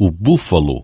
o búfalo.